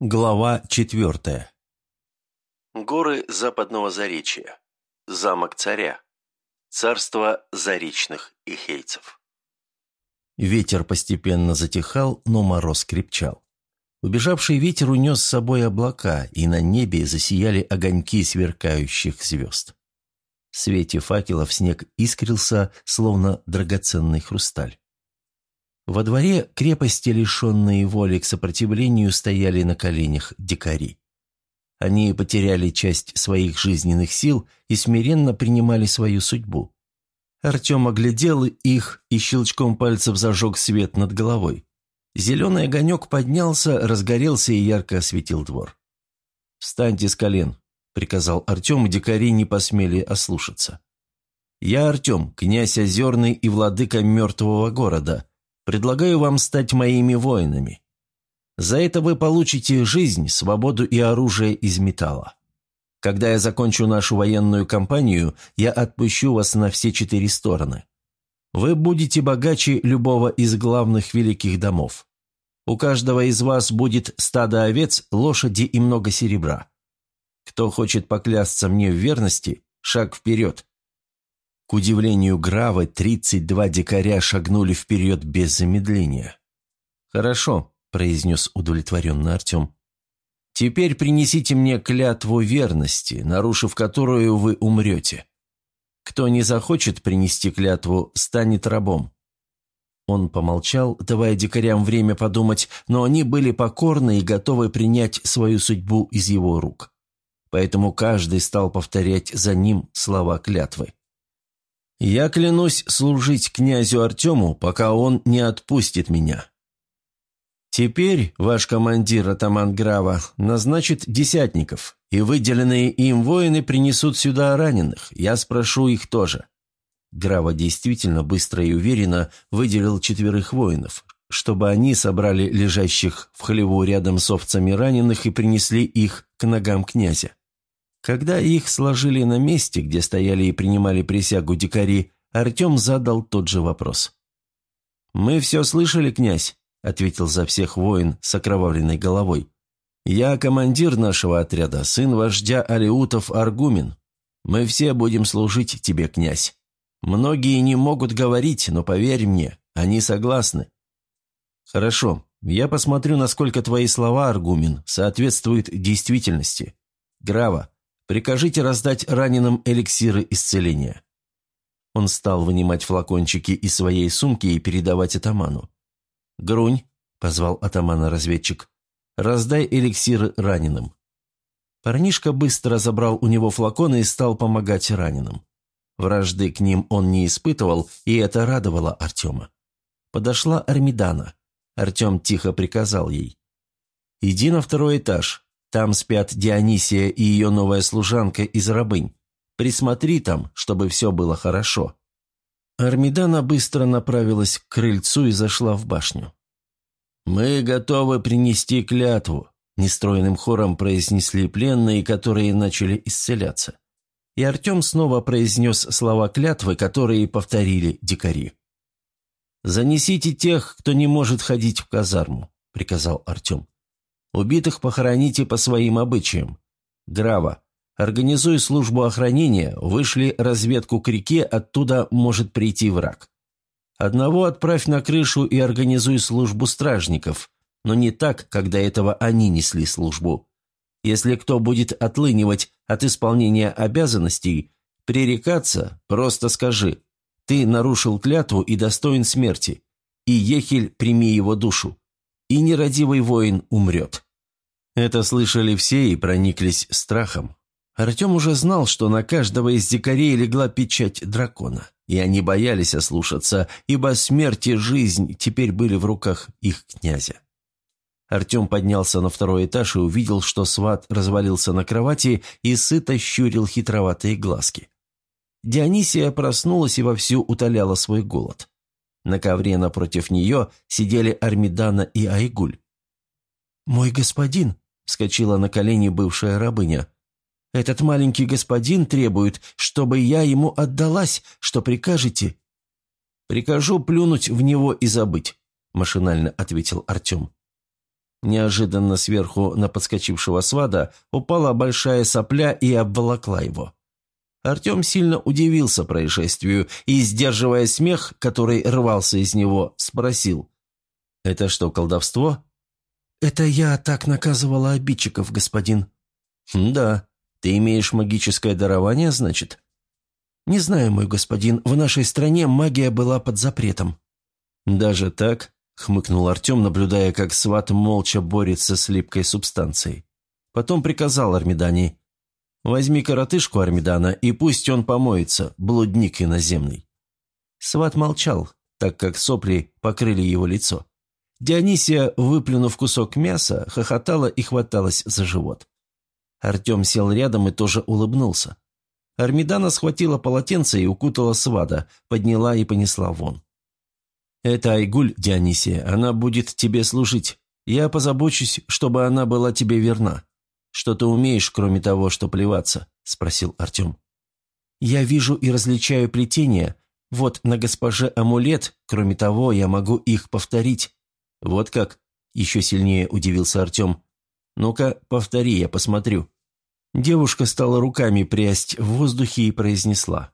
Глава четвертая. Горы западного Заречья. Замок царя. Царство заречных ихейцев. Ветер постепенно затихал, но мороз крепчал. Убежавший ветер унес с собой облака, и на небе засияли огоньки сверкающих звезд. В свете факелов снег искрился, словно драгоценный хрусталь. Во дворе крепости, лишенные воли к сопротивлению, стояли на коленях дикари. Они потеряли часть своих жизненных сил и смиренно принимали свою судьбу. Артем оглядел их и щелчком пальцев зажег свет над головой. Зеленый огонек поднялся, разгорелся и ярко осветил двор. «Встаньте с колен», — приказал Артем, и дикари не посмели ослушаться. «Я Артем, князь Озерный и владыка мертвого города», Предлагаю вам стать моими воинами. За это вы получите жизнь, свободу и оружие из металла. Когда я закончу нашу военную кампанию, я отпущу вас на все четыре стороны. Вы будете богаче любого из главных великих домов. У каждого из вас будет стадо овец, лошади и много серебра. Кто хочет поклясться мне в верности, шаг вперед. К удивлению Гравы, 32 дикаря шагнули вперед без замедления. «Хорошо», – произнес удовлетворенно Артем. «Теперь принесите мне клятву верности, нарушив которую вы умрете. Кто не захочет принести клятву, станет рабом». Он помолчал, давая дикарям время подумать, но они были покорны и готовы принять свою судьбу из его рук. Поэтому каждый стал повторять за ним слова клятвы. Я клянусь служить князю Артему, пока он не отпустит меня. Теперь ваш командир, атаман Грава, назначит десятников, и выделенные им воины принесут сюда раненых. Я спрошу их тоже». Грава действительно быстро и уверенно выделил четверых воинов, чтобы они собрали лежащих в хлеву рядом с овцами раненых и принесли их к ногам князя. Когда их сложили на месте, где стояли и принимали присягу дикари, Артем задал тот же вопрос. «Мы все слышали, князь», — ответил за всех воин с окровавленной головой. «Я командир нашего отряда, сын вождя Алиутов Аргумен. Мы все будем служить тебе, князь. Многие не могут говорить, но поверь мне, они согласны». «Хорошо, я посмотрю, насколько твои слова, Аргумен, соответствуют действительности. Грава, Прикажите раздать раненым эликсиры исцеления». Он стал вынимать флакончики из своей сумки и передавать атаману. «Грунь», — позвал атамана разведчик, — «раздай эликсиры раненым». Парнишка быстро забрал у него флаконы и стал помогать раненым. Вражды к ним он не испытывал, и это радовало Артема. Подошла Армидана. Артем тихо приказал ей. «Иди на второй этаж, там спят Дионисия и ее новая служанка из рабынь. Присмотри там, чтобы все было хорошо». Армидана быстро направилась к крыльцу и зашла в башню. «Мы готовы принести клятву», – нестроенным хором произнесли пленные, которые начали исцеляться. И Артем снова произнес слова клятвы, которые повторили дикари. «Занесите тех, кто не может ходить в казарму», – приказал Артем. Убитых похороните по своим обычаям. Грава, организуй службу охранения, вышли разведку к реке, оттуда может прийти враг. Одного отправь на крышу и организуй службу стражников, но не так, когда этого они несли службу. Если кто будет отлынивать от исполнения обязанностей, пререкаться, просто скажи «Ты нарушил клятву и достоин смерти, и Ехель прими его душу, и нерадивый воин умрет». Это слышали все и прониклись страхом. Артем уже знал, что на каждого из дикарей легла печать дракона, и они боялись ослушаться, ибо смерть и жизнь теперь были в руках их князя. Артем поднялся на второй этаж и увидел, что сват развалился на кровати и сыто щурил хитроватые глазки. Дионисия проснулась и вовсю утоляла свой голод. На ковре напротив нее сидели Армидана и Айгуль. «Мой господин», Вскочила на колени бывшая рабыня. «Этот маленький господин требует, чтобы я ему отдалась, что прикажете?» «Прикажу плюнуть в него и забыть», – машинально ответил Артем. Неожиданно сверху на подскочившего свада упала большая сопля и обволокла его. Артем сильно удивился происшествию и, сдерживая смех, который рвался из него, спросил. «Это что, колдовство?» «Это я так наказывала обидчиков, господин». «Да. Ты имеешь магическое дарование, значит?» «Не знаю, мой господин, в нашей стране магия была под запретом». «Даже так?» — хмыкнул Артем, наблюдая, как сват молча борется с липкой субстанцией. Потом приказал Армидане. «Возьми коротышку Армидана, и пусть он помоется, блудник иноземный». Сват молчал, так как сопли покрыли его лицо. Дионисия, выплюнув кусок мяса, хохотала и хваталась за живот. Артем сел рядом и тоже улыбнулся. Армидана схватила полотенце и укутала свада, подняла и понесла вон. «Это Айгуль, Дионисия, она будет тебе служить. Я позабочусь, чтобы она была тебе верна. Что ты умеешь, кроме того, что плеваться?» – спросил Артем. «Я вижу и различаю плетения. Вот на госпоже амулет, кроме того, я могу их повторить». «Вот как?» – еще сильнее удивился Артем. «Ну-ка, повтори, я посмотрю». Девушка стала руками прясть в воздухе и произнесла.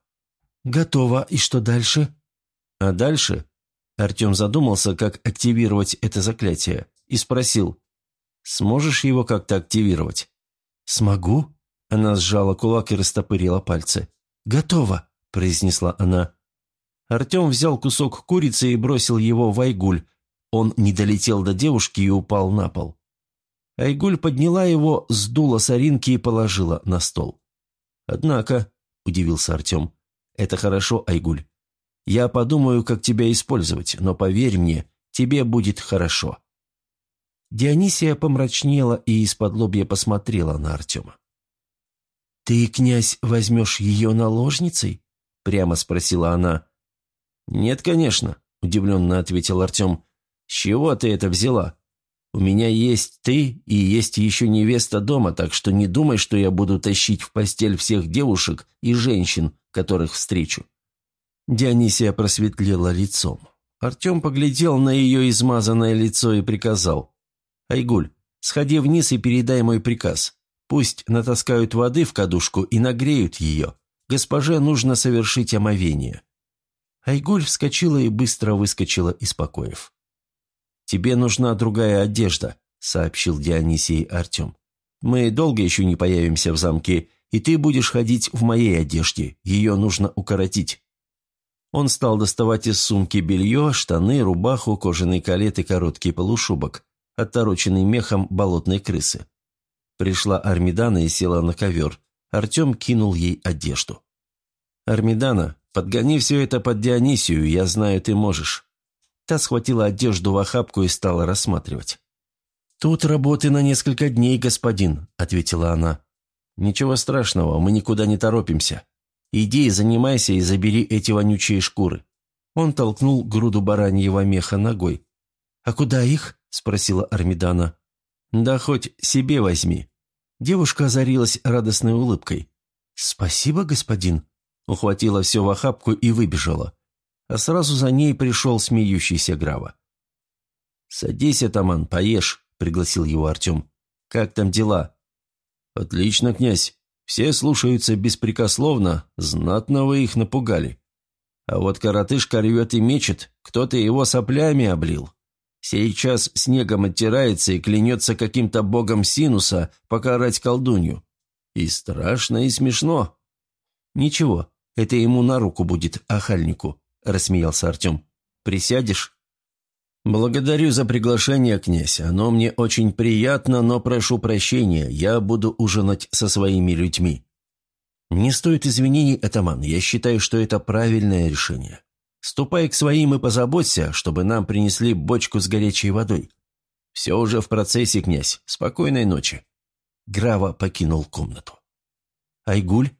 «Готово. И что дальше?» «А дальше?» Артем задумался, как активировать это заклятие, и спросил, «Сможешь его как-то активировать?» «Смогу?» Она сжала кулак и растопырила пальцы. «Готово», – произнесла она. Артем взял кусок курицы и бросил его в Айгуль. Он не долетел до девушки и упал на пол. Айгуль подняла его, сдула соринки и положила на стол. «Однако», – удивился Артем, – «это хорошо, Айгуль. Я подумаю, как тебя использовать, но поверь мне, тебе будет хорошо». Дионисия помрачнела и из-под лобья посмотрела на Артема. «Ты, князь, возьмешь ее наложницей?» – прямо спросила она. «Нет, конечно», – удивленно ответил Артем. «С чего ты это взяла? У меня есть ты и есть еще невеста дома, так что не думай, что я буду тащить в постель всех девушек и женщин, которых встречу. Дионисия просветлела лицом. Артем поглядел на ее измазанное лицо и приказал. «Айгуль, сходи вниз и передай мой приказ. Пусть натаскают воды в кадушку и нагреют ее. Госпоже нужно совершить омовение». Айгуль вскочила и быстро выскочила из покоев. «Тебе нужна другая одежда», — сообщил Дионисий Артем. «Мы долго еще не появимся в замке, и ты будешь ходить в моей одежде. Ее нужно укоротить». Он стал доставать из сумки белье, штаны, рубаху, кожаный калет и короткий полушубок, отороченный мехом болотной крысы. Пришла Армидана и села на ковер. Артем кинул ей одежду. «Армидана, подгони все это под Дионисию, я знаю, ты можешь». Та схватила одежду в охапку и стала рассматривать. «Тут работы на несколько дней, господин», — ответила она. «Ничего страшного, мы никуда не торопимся. Иди, занимайся и забери эти вонючие шкуры». Он толкнул груду бараньего меха ногой. «А куда их?» – спросила Армидана. «Да хоть себе возьми». Девушка озарилась радостной улыбкой. «Спасибо, господин», – ухватила все в охапку и выбежала. А сразу за ней пришел смеющийся Грава. «Садись, атаман, поешь», – пригласил его Артем. «Как там дела?» «Отлично, князь. Все слушаются беспрекословно, знатно вы их напугали. А вот коротышка рвет и мечет, кто-то его соплями облил. Сейчас снегом оттирается и клянется каким-то богом Синуса покарать колдунью. И страшно, и смешно. «Ничего, это ему на руку будет, охальнику», – рассмеялся Артем. «Присядешь?» «Благодарю за приглашение, князь. Оно мне очень приятно, но прошу прощения, я буду ужинать со своими людьми». «Не стоит извинений, атаман. Я считаю, что это правильное решение. Ступай к своим и позаботься, чтобы нам принесли бочку с горячей водой. Все уже в процессе, князь. Спокойной ночи». Грава покинул комнату. «Айгуль,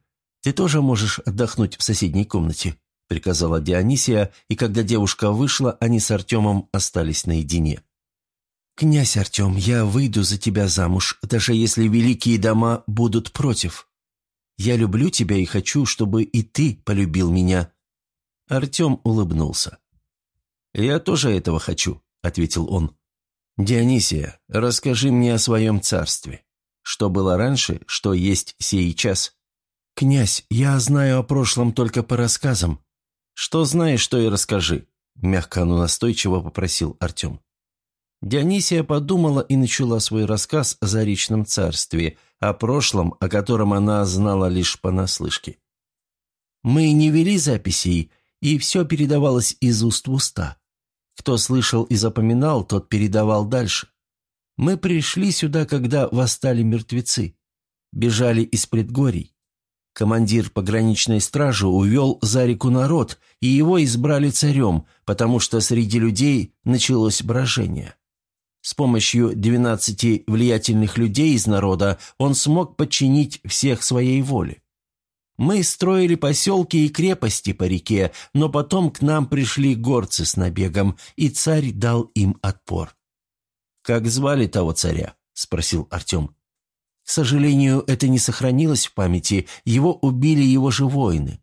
ты тоже можешь отдохнуть в соседней комнате», приказала Дионисия, и когда девушка вышла, они с Артемом остались наедине. «Князь Артем, я выйду за тебя замуж, даже если великие дома будут против. Я люблю тебя и хочу, чтобы и ты полюбил меня». Артем улыбнулся. «Я тоже этого хочу», — ответил он. «Дионисия, расскажи мне о своем царстве. Что было раньше, что есть сейчас?» «Князь, я знаю о прошлом только по рассказам». «Что знаешь, то и расскажи», – мягко, но настойчиво попросил Артем. Дионисия подумала и начала свой рассказ о Заречном царстве, о прошлом, о котором она знала лишь понаслышке. «Мы не вели записей, и все передавалось из уст в уста. Кто слышал и запоминал, тот передавал дальше. Мы пришли сюда, когда восстали мертвецы. Бежали из предгорий. Командир пограничной стражи увел за реку народ, и его избрали царем, потому что среди людей началось брожение. С помощью двенадцати влиятельных людей из народа он смог подчинить всех своей воле. Мы строили поселки и крепости по реке, но потом к нам пришли горцы с набегом, и царь дал им отпор. «Как звали того царя?» – спросил Артем. Сожалению, это не сохранилось в памяти, его убили его же воины.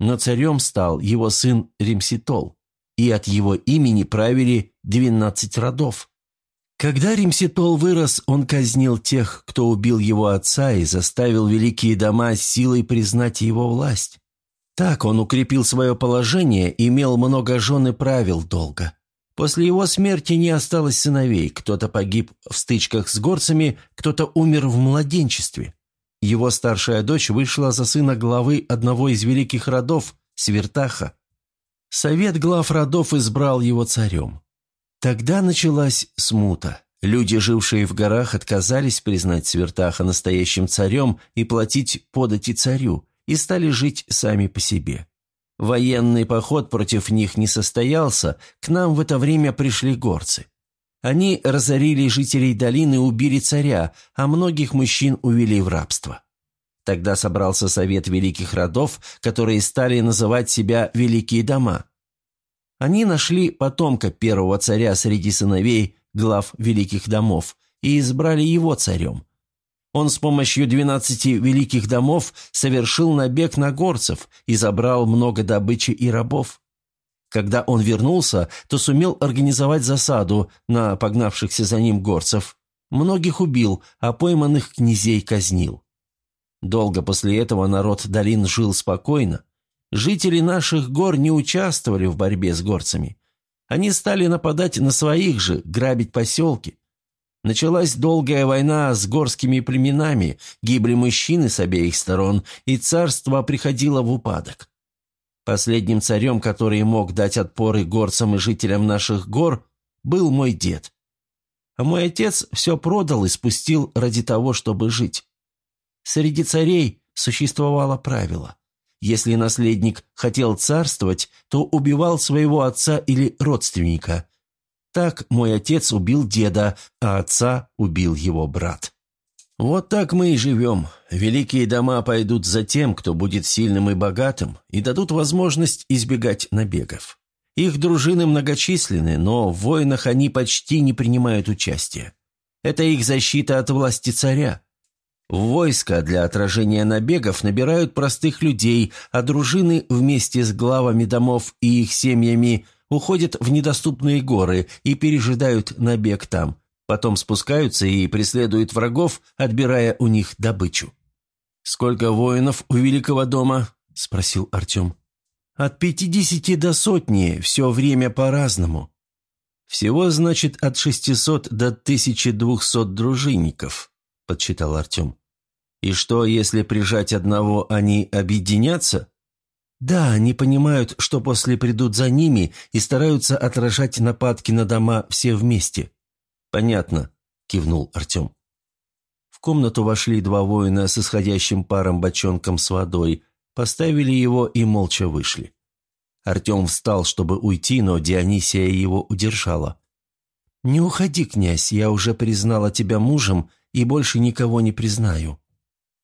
Но царем стал его сын Римситол, и от его имени правили двенадцать родов. Когда Римситол вырос, он казнил тех, кто убил его отца, и заставил великие дома силой признать его власть. Так он укрепил свое положение, имел много жен и правил долго. После его смерти не осталось сыновей, кто-то погиб в стычках с горцами, кто-то умер в младенчестве. Его старшая дочь вышла за сына главы одного из великих родов, Свертаха. Совет глав родов избрал его царем. Тогда началась смута. Люди, жившие в горах, отказались признать Свертаха настоящим царем и платить подати царю, и стали жить сами по себе. Военный поход против них не состоялся, к нам в это время пришли горцы. Они разорили жителей долины убили царя, а многих мужчин увели в рабство. Тогда собрался совет великих родов, которые стали называть себя «великие дома». Они нашли потомка первого царя среди сыновей глав великих домов и избрали его царем. Он с помощью двенадцати великих домов совершил набег на горцев и забрал много добычи и рабов. Когда он вернулся, то сумел организовать засаду на погнавшихся за ним горцев. Многих убил, а пойманных князей казнил. Долго после этого народ долин жил спокойно, Жители наших гор не участвовали в борьбе с горцами. Они стали нападать на своих же, грабить поселки. Началась долгая война с горскими племенами, гибли мужчины с обеих сторон, и царство приходило в упадок. Последним царем, который мог дать отпоры горцам и жителям наших гор, был мой дед. А мой отец все продал и спустил ради того, чтобы жить. Среди царей существовало правило. Если наследник хотел царствовать, то убивал своего отца или родственника. Так мой отец убил деда, а отца убил его брат. Вот так мы и живем. Великие дома пойдут за тем, кто будет сильным и богатым, и дадут возможность избегать набегов. Их дружины многочисленны, но в войнах они почти не принимают участия. Это их защита от власти царя. В войско для отражения набегов набирают простых людей, а дружины вместе с главами домов и их семьями уходят в недоступные горы и пережидают набег там. Потом спускаются и преследуют врагов, отбирая у них добычу. «Сколько воинов у Великого дома?» – спросил Артем. «От пятидесяти до сотни, все время по-разному. Всего, значит, от шестисот до тысячи двухсот дружинников». – подсчитал Артем. «И что, если прижать одного, они объединятся?» «Да, они понимают, что после придут за ними и стараются отражать нападки на дома все вместе». «Понятно», – кивнул Артем. В комнату вошли два воина с исходящим паром бочонком с водой, поставили его и молча вышли. Артем встал, чтобы уйти, но Дионисия его удержала. «Не уходи, князь, я уже признала тебя мужем и больше никого не признаю.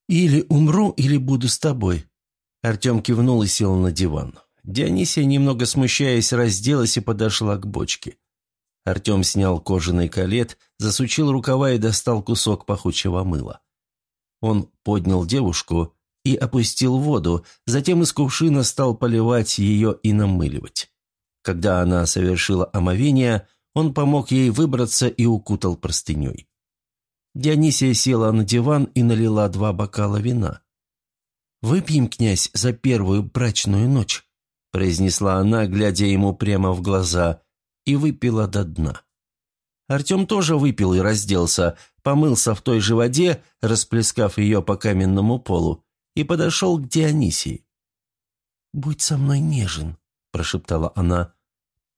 Или умру, или буду с тобой». Артем кивнул и сел на диван. Дионисия, немного смущаясь, разделась и подошла к бочке. Артем снял кожаный колет, засучил рукава и достал кусок пахучего мыла. Он поднял девушку и опустил воду, затем из кувшина стал поливать ее и намыливать. Когда она совершила омовение, он помог ей выбраться и укутал простыней. Дионисия села на диван и налила два бокала вина. «Выпьем, князь, за первую брачную ночь», – произнесла она, глядя ему прямо в глаза, и выпила до дна. Артем тоже выпил и разделся, помылся в той же воде, расплескав ее по каменному полу, и подошел к Дионисии. «Будь со мной нежен», – прошептала она.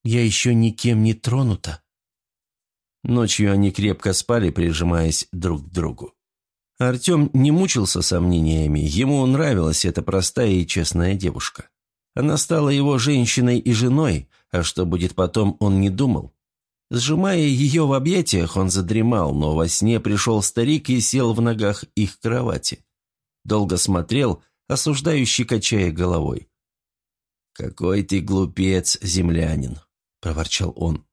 «Я еще никем не тронута». Ночью они крепко спали, прижимаясь друг к другу. Артем не мучился сомнениями, ему нравилась эта простая и честная девушка. Она стала его женщиной и женой, а что будет потом, он не думал. Сжимая ее в объятиях, он задремал, но во сне пришел старик и сел в ногах их кровати. Долго смотрел, осуждающий, качая головой. «Какой ты глупец, землянин!» – проворчал он.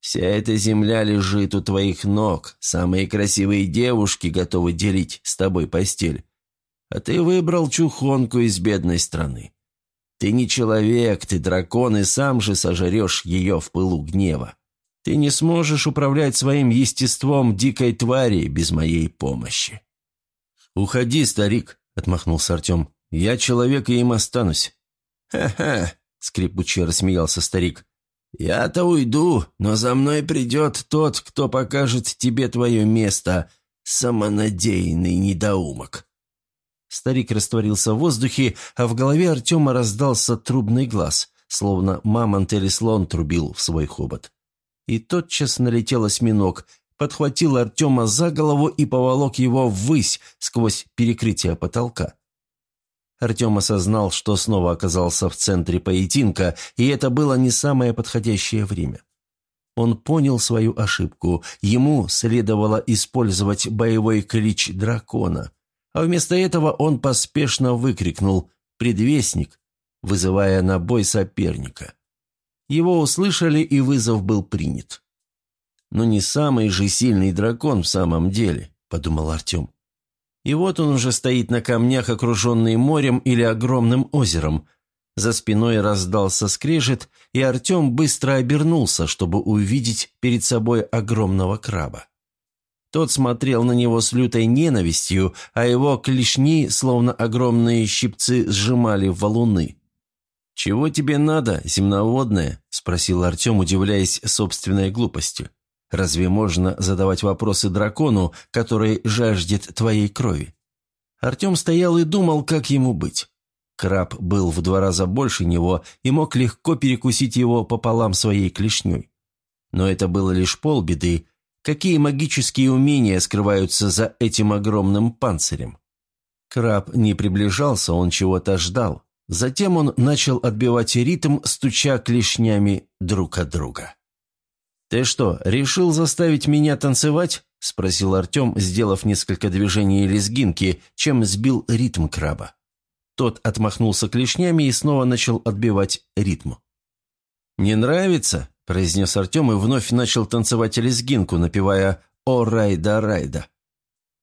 «Вся эта земля лежит у твоих ног, самые красивые девушки готовы делить с тобой постель. А ты выбрал чухонку из бедной страны. Ты не человек, ты дракон, и сам же сожрешь ее в пылу гнева. Ты не сможешь управлять своим естеством дикой твари без моей помощи». «Уходи, старик», — отмахнулся Артем. «Я человек и им останусь». «Ха-ха», — скрипуче рассмеялся старик. «Я-то уйду, но за мной придет тот, кто покажет тебе твое место, самонадеянный недоумок». Старик растворился в воздухе, а в голове Артема раздался трубный глаз, словно мамонт или слон трубил в свой хобот. И тотчас налетел осьминог, подхватил Артема за голову и поволок его ввысь сквозь перекрытие потолка. Артем осознал, что снова оказался в центре поединка, и это было не самое подходящее время. Он понял свою ошибку. Ему следовало использовать боевой клич дракона. А вместо этого он поспешно выкрикнул «Предвестник», вызывая на бой соперника. Его услышали, и вызов был принят. «Но не самый же сильный дракон в самом деле», — подумал Артем. И вот он уже стоит на камнях, окруженный морем или огромным озером. За спиной раздался скрежет, и Артем быстро обернулся, чтобы увидеть перед собой огромного краба. Тот смотрел на него с лютой ненавистью, а его клешни, словно огромные щипцы, сжимали валуны. «Чего тебе надо, земноводное?» – спросил Артем, удивляясь собственной глупости. Разве можно задавать вопросы дракону, который жаждет твоей крови? Артем стоял и думал, как ему быть. Краб был в два раза больше него и мог легко перекусить его пополам своей клешней. Но это было лишь полбеды. Какие магические умения скрываются за этим огромным панцирем? Краб не приближался, он чего-то ждал. Затем он начал отбивать ритм, стуча клешнями друг от друга. «Ты что, решил заставить меня танцевать?» – спросил Артем, сделав несколько движений лезгинки, чем сбил ритм краба. Тот отмахнулся клешнями и снова начал отбивать ритм. «Не нравится?» – произнес Артем и вновь начал танцевать лезгинку, напевая «О, райда, райда».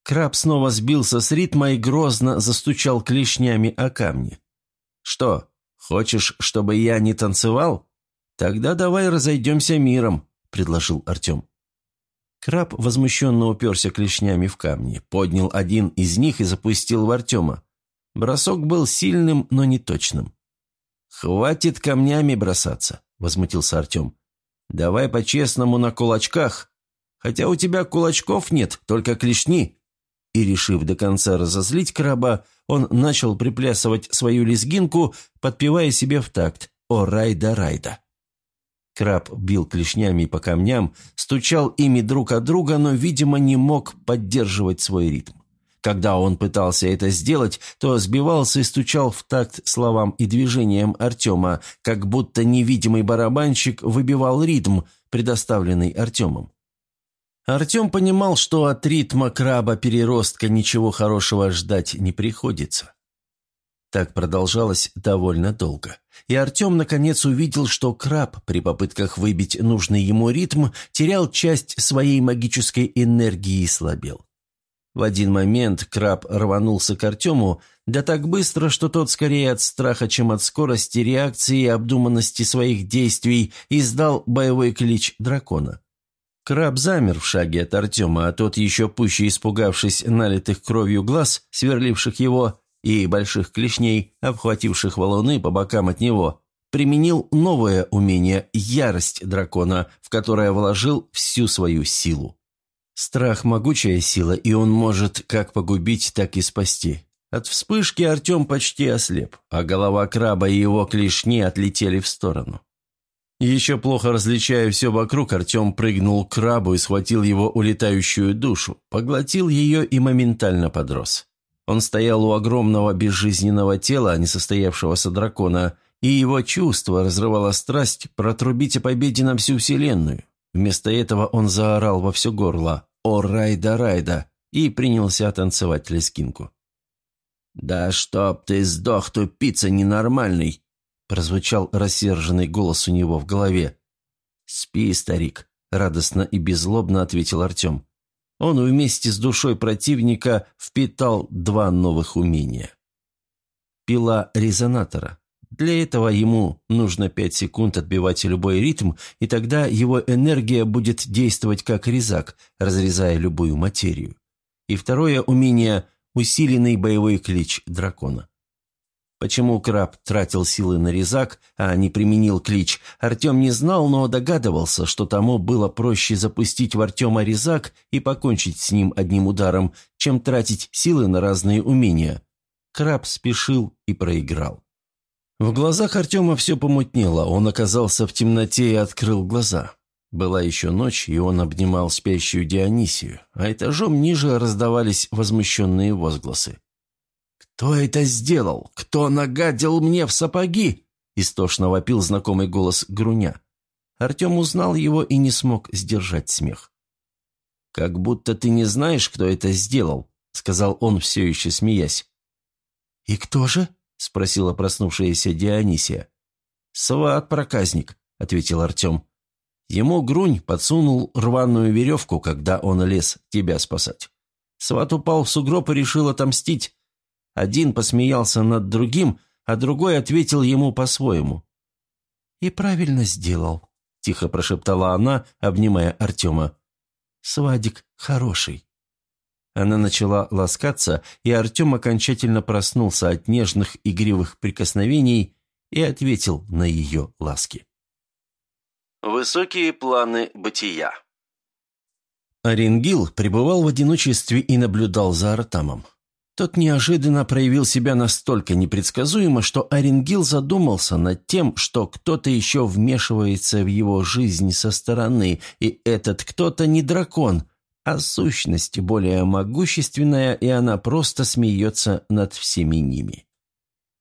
Краб снова сбился с ритма и грозно застучал клешнями о камни. «Что, хочешь, чтобы я не танцевал? Тогда давай разойдемся миром», – предложил Артем. Краб возмущенно уперся клешнями в камни, поднял один из них и запустил в Артема. Бросок был сильным, но не точным. «Хватит камнями бросаться», – возмутился Артем. «Давай по-честному на кулачках. Хотя у тебя кулачков нет, только клешни». И, решив до конца разозлить краба, он начал приплясывать свою лезгинку, подпевая себе в такт «О, райда-райда». Краб бил клешнями по камням, стучал ими друг от друга, но, видимо, не мог поддерживать свой ритм. Когда он пытался это сделать, то сбивался и стучал в такт словам и движениям Артема, как будто невидимый барабанщик выбивал ритм, предоставленный Артемом. Артем понимал, что от ритма краба-переростка ничего хорошего ждать не приходится. Так продолжалось довольно долго. И Артем наконец увидел, что краб при попытках выбить нужный ему ритм терял часть своей магической энергии и слабел. В один момент краб рванулся к Артему, да так быстро, что тот скорее от страха, чем от скорости реакции и обдуманности своих действий издал боевой клич дракона. Краб замер в шаге от Артема, а тот, еще пуще испугавшись налитых кровью глаз, сверливших его, и больших клешней, обхвативших валуны по бокам от него, применил новое умение – ярость дракона, в которое вложил всю свою силу. Страх – могучая сила, и он может как погубить, так и спасти. От вспышки Артем почти ослеп, а голова краба и его клешни отлетели в сторону. Еще плохо различая все вокруг, Артем прыгнул к крабу и схватил его улетающую душу, поглотил ее и моментально подрос. Он стоял у огромного безжизненного тела, несостоявшегося дракона, и его чувство разрывало страсть протрубить о победе на всю вселенную. Вместо этого он заорал во все горло «О, Райда, Райда!» и принялся танцевать лескинку. «Да чтоб ты сдох, тупица ненормальный!» прозвучал рассерженный голос у него в голове. «Спи, старик», — радостно и беззлобно ответил Артем. Он вместе с душой противника впитал два новых умения. Пила резонатора. Для этого ему нужно пять секунд отбивать любой ритм, и тогда его энергия будет действовать как резак, разрезая любую материю. И второе умение – усиленный боевой клич дракона. Почему краб тратил силы на резак, а не применил клич, Артем не знал, но догадывался, что тому было проще запустить в Артема резак и покончить с ним одним ударом, чем тратить силы на разные умения. Краб спешил и проиграл. В глазах Артема все помутнело, он оказался в темноте и открыл глаза. Была еще ночь, и он обнимал спящую Дионисию, а этажом ниже раздавались возмущенные возгласы. «Кто это сделал? Кто нагадил мне в сапоги?» Истошно вопил знакомый голос Груня. Артем узнал его и не смог сдержать смех. «Как будто ты не знаешь, кто это сделал», — сказал он, все еще смеясь. «И кто же?» – спросила проснувшаяся Дионисия. «Сват-проказник», – ответил Артем. Ему Грунь подсунул рваную веревку, когда он лез тебя спасать. Сват упал в сугроб и решил отомстить. Один посмеялся над другим, а другой ответил ему по-своему. «И правильно сделал», – тихо прошептала она, обнимая Артема. «Свадик хороший». Она начала ласкаться, и Артем окончательно проснулся от нежных игривых прикосновений и ответил на ее ласки. Высокие планы бытия Оренгил пребывал в одиночестве и наблюдал за Артамом. Тот неожиданно проявил себя настолько непредсказуемо, что Оренгил задумался над тем, что кто-то еще вмешивается в его жизнь со стороны, и этот кто-то не дракон – а сущность более могущественная, и она просто смеется над всеми ними.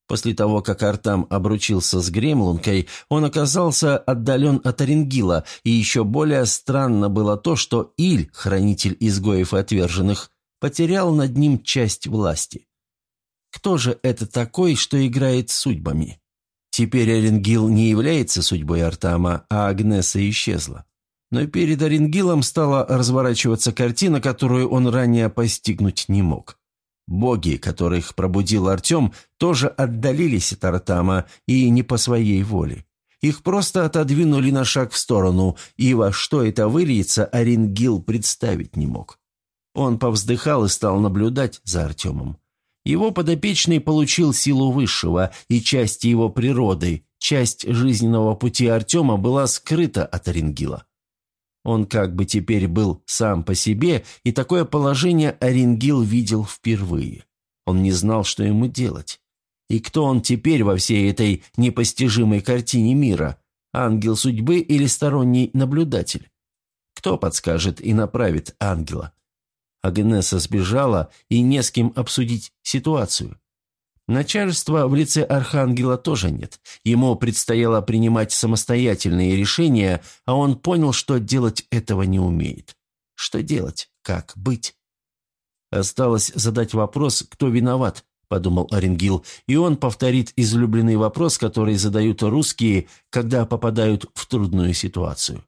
После того, как Артам обручился с Гремлункой, он оказался отдален от Оренгила, и еще более странно было то, что Иль, хранитель изгоев и отверженных, потерял над ним часть власти. Кто же это такой, что играет судьбами? Теперь Оренгил не является судьбой Артама, а Агнеса исчезла. Но перед Оренгилом стала разворачиваться картина, которую он ранее постигнуть не мог. Боги, которых пробудил Артем, тоже отдалились от Артама и не по своей воле. Их просто отодвинули на шаг в сторону, и во что это выльется, Оренгил представить не мог. Он повздыхал и стал наблюдать за Артемом. Его подопечный получил силу высшего, и часть его природы, часть жизненного пути Артема была скрыта от Оренгила. Он как бы теперь был сам по себе, и такое положение Оренгил видел впервые. Он не знал, что ему делать. И кто он теперь во всей этой непостижимой картине мира? Ангел судьбы или сторонний наблюдатель? Кто подскажет и направит ангела? Агнеса сбежала, и не с кем обсудить ситуацию. Начальства в лице архангела тоже нет. Ему предстояло принимать самостоятельные решения, а он понял, что делать этого не умеет. Что делать? Как быть? Осталось задать вопрос, кто виноват, подумал Оренгил, и он повторит излюбленный вопрос, который задают русские, когда попадают в трудную ситуацию.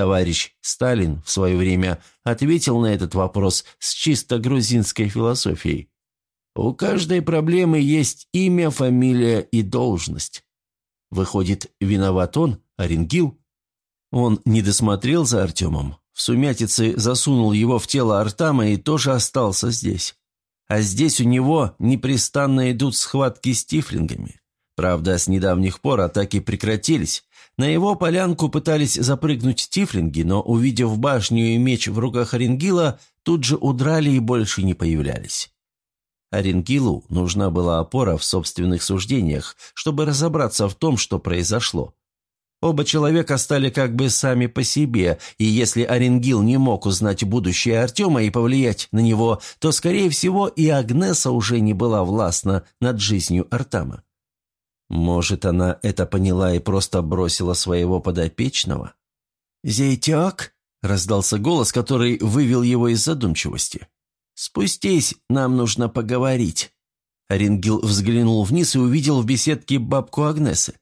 Товарищ Сталин в свое время ответил на этот вопрос с чисто грузинской философией. У каждой проблемы есть имя, фамилия и должность. Выходит, виноват он, Оренгил? Он не досмотрел за Артемом. В сумятице засунул его в тело Артама и тоже остался здесь. А здесь у него непрестанно идут схватки с тифлингами. Правда, с недавних пор атаки прекратились. На его полянку пытались запрыгнуть тифлинги, но, увидев башню и меч в руках Оренгила, тут же удрали и больше не появлялись. Оренгилу нужна была опора в собственных суждениях, чтобы разобраться в том, что произошло. Оба человека стали как бы сами по себе, и если Оренгил не мог узнать будущее Артема и повлиять на него, то, скорее всего, и Агнеса уже не была властна над жизнью Артама. Может, она это поняла и просто бросила своего подопечного? «Зейтек?» – раздался голос, который вывел его из задумчивости. «Спустись, нам нужно поговорить». Оренгил взглянул вниз и увидел в беседке бабку Агнесы.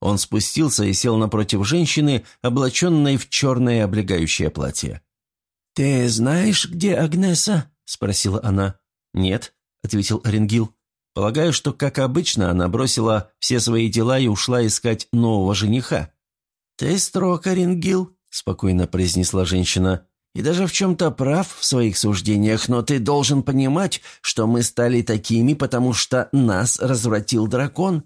Он спустился и сел напротив женщины, облаченной в черное облегающее платье. «Ты знаешь, где Агнеса?» – спросила она. «Нет», – ответил Оренгил. «Полагаю, что, как обычно, она бросила все свои дела и ушла искать нового жениха». «Ты строг, Оренгил», – спокойно произнесла женщина. «И даже в чем-то прав в своих суждениях, но ты должен понимать, что мы стали такими, потому что нас развратил дракон».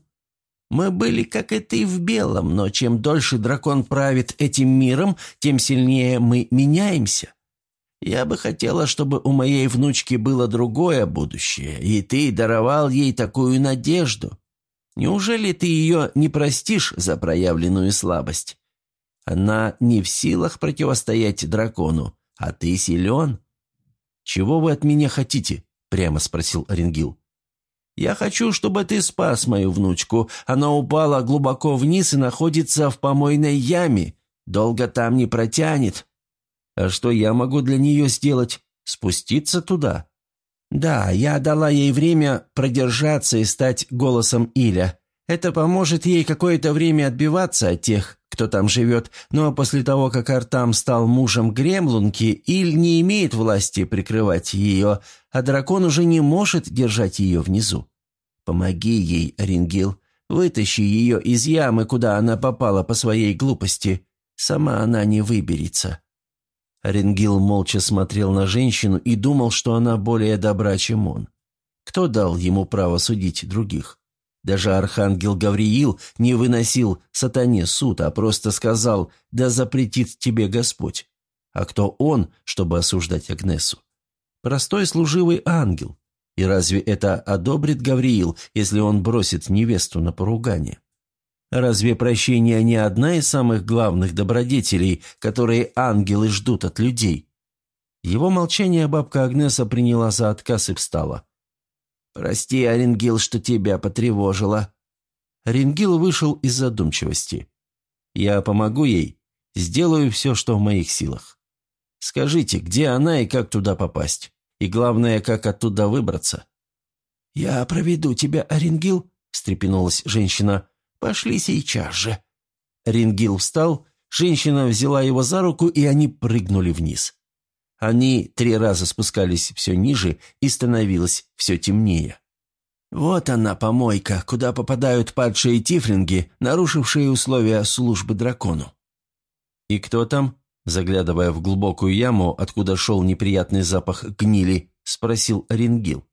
Мы были, как и ты, в белом, но чем дольше дракон правит этим миром, тем сильнее мы меняемся. Я бы хотела, чтобы у моей внучки было другое будущее, и ты даровал ей такую надежду. Неужели ты ее не простишь за проявленную слабость? Она не в силах противостоять дракону, а ты силен. «Чего вы от меня хотите?» – прямо спросил Оренгил. Я хочу, чтобы ты спас мою внучку. Она упала глубоко вниз и находится в помойной яме. Долго там не протянет. А что я могу для нее сделать? Спуститься туда? Да, я дала ей время продержаться и стать голосом Иля. Это поможет ей какое-то время отбиваться от тех, кто там живет, но после того, как Артам стал мужем Гремлунки, Иль не имеет власти прикрывать ее, а дракон уже не может держать ее внизу. Помоги ей, Оренгил. Вытащи ее из ямы, куда она попала по своей глупости. Сама она не выберется». Оренгил молча смотрел на женщину и думал, что она более добра, чем он. Кто дал ему право судить других? Даже архангел Гавриил не выносил сатане суд, а просто сказал «Да запретит тебе Господь». А кто он, чтобы осуждать Агнесу? Простой служивый ангел, и разве это одобрит Гавриил, если он бросит невесту на поругание? Разве прощение не одна из самых главных добродетелей, которые ангелы ждут от людей? Его молчание бабка Агнеса приняла за отказ и встала. «Прости, Оренгил, что тебя потревожила». Оренгил вышел из задумчивости. «Я помогу ей, сделаю все, что в моих силах. Скажите, где она и как туда попасть?» И главное, как оттуда выбраться. «Я проведу тебя, Оренгил», — встрепенулась женщина. «Пошли сейчас же». Оренгил встал, женщина взяла его за руку, и они прыгнули вниз. Они три раза спускались все ниже, и становилось все темнее. Вот она, помойка, куда попадают падшие тифлинги, нарушившие условия службы дракону. «И кто там?» Заглядывая в глубокую яму, откуда шел неприятный запах гнили, спросил Оренгил.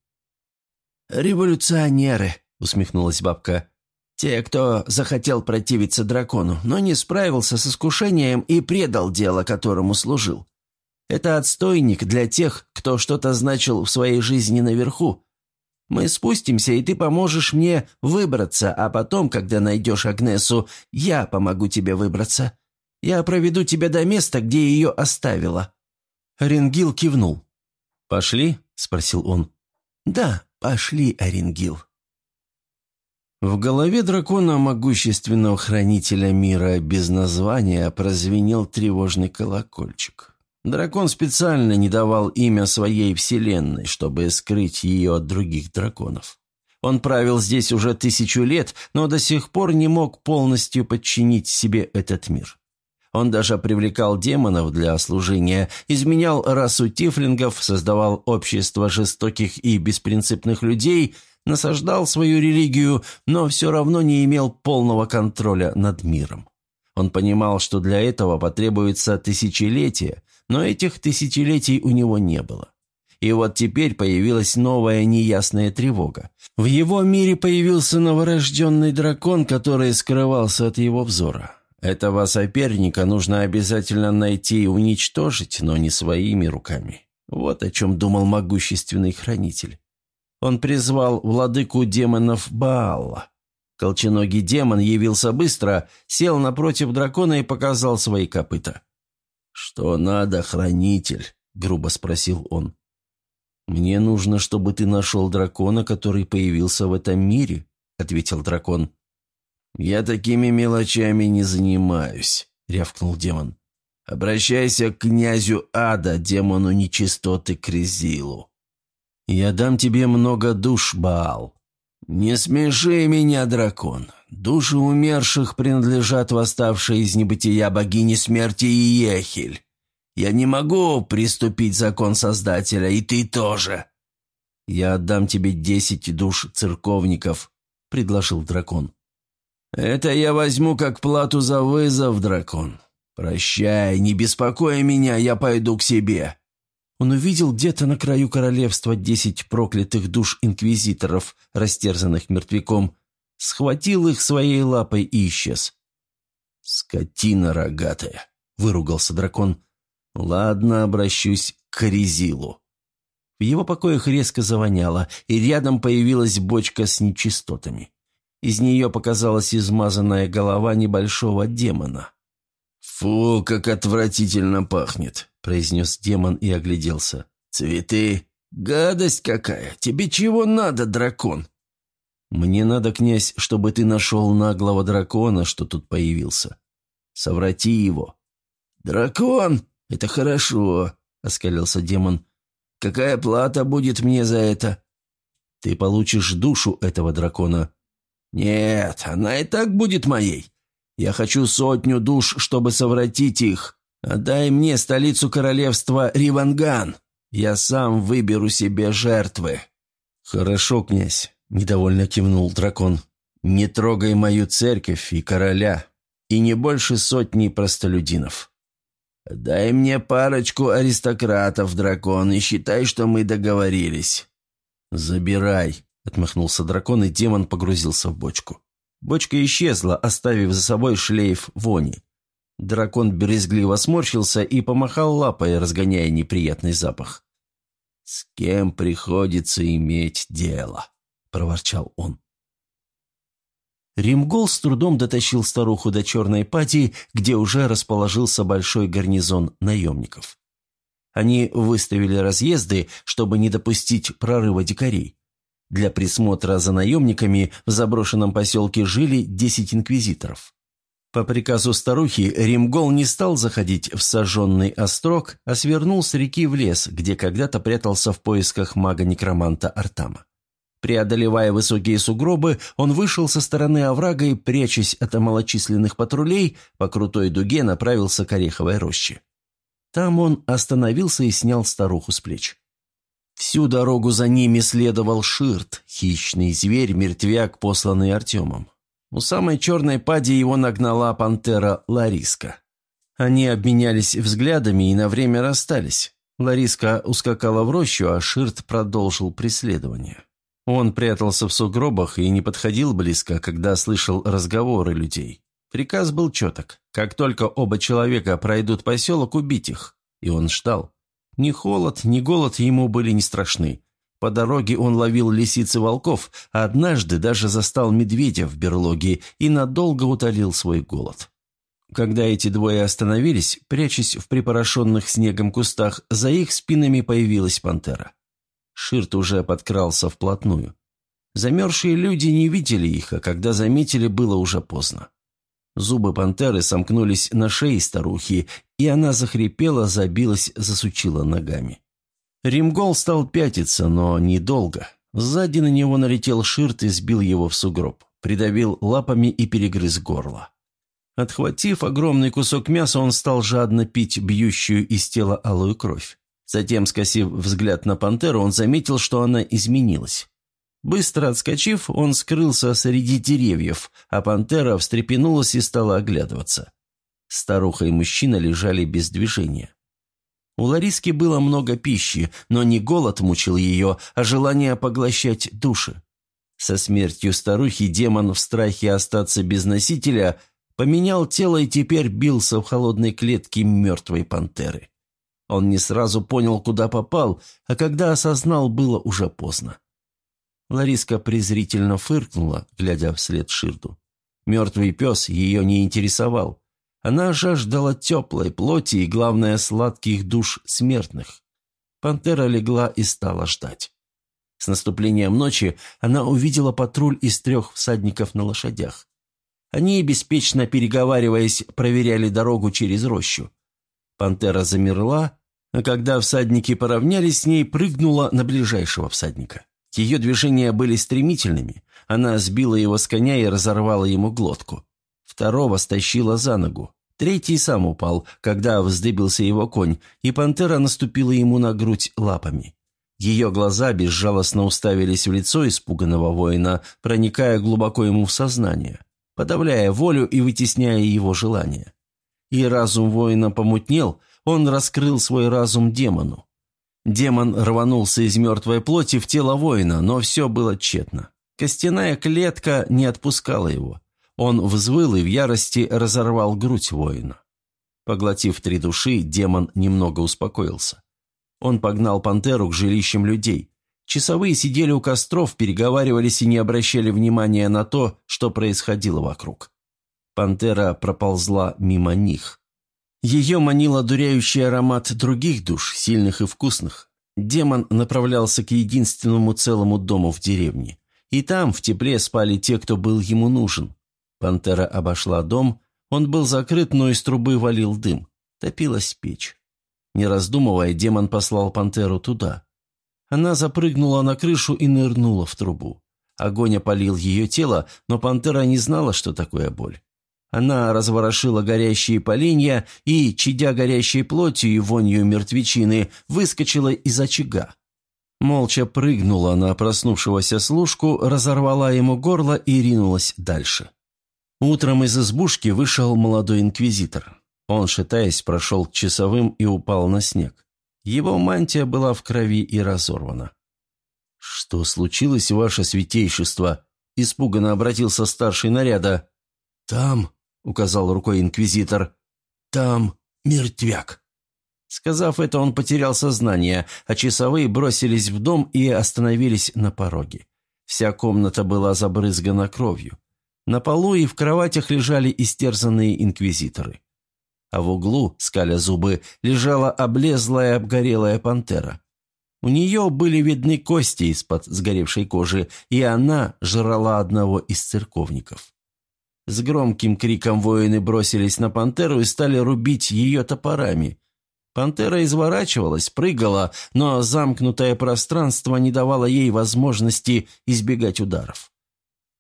«Революционеры», — усмехнулась бабка. «Те, кто захотел противиться дракону, но не справился с искушением и предал дело, которому служил. Это отстойник для тех, кто что-то значил в своей жизни наверху. Мы спустимся, и ты поможешь мне выбраться, а потом, когда найдешь Агнесу, я помогу тебе выбраться. Я проведу тебя до места, где ее оставила». Оренгил кивнул. «Пошли?» – спросил он. «Да, пошли, Оренгил». В голове дракона могущественного хранителя мира без названия прозвенел тревожный колокольчик. Дракон специально не давал имя своей вселенной, чтобы скрыть ее от других драконов. Он правил здесь уже тысячу лет, но до сих пор не мог полностью подчинить себе этот мир. Он даже привлекал демонов для служения, изменял расу тифлингов, создавал общество жестоких и беспринципных людей, насаждал свою религию, но все равно не имел полного контроля над миром. Он понимал, что для этого потребуется тысячелетие, но этих тысячелетий у него не было. И вот теперь появилась новая неясная тревога. В его мире появился новорожденный дракон, который скрывался от его взора. Этого соперника нужно обязательно найти и уничтожить, но не своими руками. Вот о чем думал могущественный хранитель. Он призвал владыку демонов Баала. Колченогий демон явился быстро, сел напротив дракона и показал свои копыта. «Что надо, хранитель?» — грубо спросил он. «Мне нужно, чтобы ты нашел дракона, который появился в этом мире», — ответил дракон. «Я такими мелочами не занимаюсь», — рявкнул демон. «Обращайся к князю ада, демону нечистоты Кризилу. Я дам тебе много душ, Баал. Не смеши меня, дракон. Души умерших принадлежат восставшей из небытия богине смерти Иехель. Я не могу приступить закон Создателя, и ты тоже. Я отдам тебе десять душ церковников, предложил дракон. Это я возьму как плату за вызов, дракон. Прощай, не беспокой меня, я пойду к себе. Он увидел где-то на краю королевства десять проклятых душ инквизиторов, растерзанных мертвяком, схватил их своей лапой и исчез. «Скотина рогатая!» — выругался дракон. «Ладно, обращусь к Резилу». В его покоях резко завоняло, и рядом появилась бочка с нечистотами. Из нее показалась измазанная голова небольшого демона. «Фу, как отвратительно пахнет!» – произнес демон и огляделся. «Цветы? Гадость какая! Тебе чего надо, дракон?» «Мне надо, князь, чтобы ты нашел наглого дракона, что тут появился. Соврати его». «Дракон? Это хорошо», — оскалился демон. «Какая плата будет мне за это?» «Ты получишь душу этого дракона». «Нет, она и так будет моей. Я хочу сотню душ, чтобы совратить их. Отдай мне столицу королевства Риванган. Я сам выберу себе жертвы». «Хорошо, князь», — недовольно кивнул дракон. «Не трогай мою церковь и короля, и не больше сотни простолюдинов». «Дай мне парочку аристократов, дракон, и считай, что мы договорились». «Забирай», — отмахнулся дракон, и демон погрузился в бочку. Бочка исчезла, оставив за собой шлейф вони. Дракон брезгливо сморщился и помахал лапой, разгоняя неприятный запах. «С кем приходится иметь дело?» – проворчал он. Римгол с трудом дотащил старуху до черной пати, где уже расположился большой гарнизон наемников. Они выставили разъезды, чтобы не допустить прорыва дикарей. Для присмотра за наемниками в заброшенном поселке жили десять инквизиторов. По приказу старухи Римгол не стал заходить в сожженный острог, а свернул с реки в лес, где когда-то прятался в поисках мага-некроманта Артама. Преодолевая высокие сугробы, он вышел со стороны оврага и, прячась от малочисленных патрулей, по крутой дуге направился к Ореховой роще. Там он остановился и снял старуху с плеч. Всю дорогу за ними следовал Ширт, хищный зверь, мертвяк, посланный Артемом. У самой черной пади его нагнала пантера Лариска. Они обменялись взглядами и на время расстались. Лариска ускакала в рощу, а Ширт продолжил преследование. Он прятался в сугробах и не подходил близко, когда слышал разговоры людей. Приказ был четок. Как только оба человека пройдут поселок, убить их. И он ждал. Ни холод, ни голод ему были не страшны. По дороге он ловил лисиц и волков, а однажды даже застал медведя в берлоге и надолго утолил свой голод. Когда эти двое остановились, прячась в припорошенных снегом кустах, за их спинами появилась пантера. Ширт уже подкрался вплотную. Замерзшие люди не видели их, а когда заметили, было уже поздно. Зубы пантеры сомкнулись на шее старухи, и она захрипела, забилась, засучила ногами. Римгол стал пятиться, но недолго. Сзади на него налетел Ширт и сбил его в сугроб, придавил лапами и перегрыз горло. Отхватив огромный кусок мяса, он стал жадно пить бьющую из тела алую кровь. Затем, скосив взгляд на пантеру, он заметил, что она изменилась. Быстро отскочив, он скрылся среди деревьев, а пантера встрепенулась и стала оглядываться. Старуха и мужчина лежали без движения. У Лариски было много пищи, но не голод мучил ее, а желание поглощать души. Со смертью старухи демон в страхе остаться без носителя поменял тело и теперь бился в холодной клетке мертвой пантеры. Он не сразу понял, куда попал, а когда осознал, было уже поздно. Лариска презрительно фыркнула, глядя вслед Ширду. Мертвый пес ее не интересовал. Она жаждала теплой плоти и, главное, сладких душ смертных. Пантера легла и стала ждать. С наступлением ночи она увидела патруль из трех всадников на лошадях. Они, беспечно переговариваясь, проверяли дорогу через рощу. Пантера замерла, а когда всадники поравнялись с ней, прыгнула на ближайшего всадника. Ее движения были стремительными. Она сбила его с коня и разорвала ему глотку. Второго стащила за ногу. Третий сам упал, когда вздыбился его конь, и пантера наступила ему на грудь лапами. Ее глаза безжалостно уставились в лицо испуганного воина, проникая глубоко ему в сознание, подавляя волю и вытесняя его желания. И разум воина помутнел, он раскрыл свой разум демону. Демон рванулся из мертвой плоти в тело воина, но все было тщетно. Костяная клетка не отпускала его. Он взвыл и в ярости разорвал грудь воина. Поглотив три души, демон немного успокоился. Он погнал пантеру к жилищам людей. Часовые сидели у костров, переговаривались и не обращали внимания на то, что происходило вокруг. Пантера проползла мимо них. Ее манил одуряющий аромат других душ, сильных и вкусных. Демон направлялся к единственному целому дому в деревне. И там, в тепле, спали те, кто был ему нужен. Пантера обошла дом, он был закрыт, но из трубы валил дым. Топилась печь. Не раздумывая, демон послал пантеру туда. Она запрыгнула на крышу и нырнула в трубу. Огонь опалил ее тело, но пантера не знала, что такое боль. Она разворошила горящие поленья и, чадя горящей плотью и вонью мертвечины, выскочила из очага. Молча прыгнула на проснувшегося служку, разорвала ему горло и ринулась дальше. Утром из избушки вышел молодой инквизитор. Он, шатаясь, прошел к часовым и упал на снег. Его мантия была в крови и разорвана. «Что случилось, ваше святейшество?» – испуганно обратился старший наряда. «Там», указал рукой инквизитор. «Там мертвяк». Сказав это, он потерял сознание, а часовые бросились в дом и остановились на пороге. Вся комната была забрызгана кровью. На полу и в кроватях лежали истерзанные инквизиторы. А в углу, скаля зубы, лежала облезлая обгорелая пантера. У нее были видны кости из-под сгоревшей кожи, и она жрала одного из церковников. С громким криком воины бросились на пантеру и стали рубить ее топорами. Пантера изворачивалась, прыгала, но замкнутое пространство не давало ей возможности избегать ударов.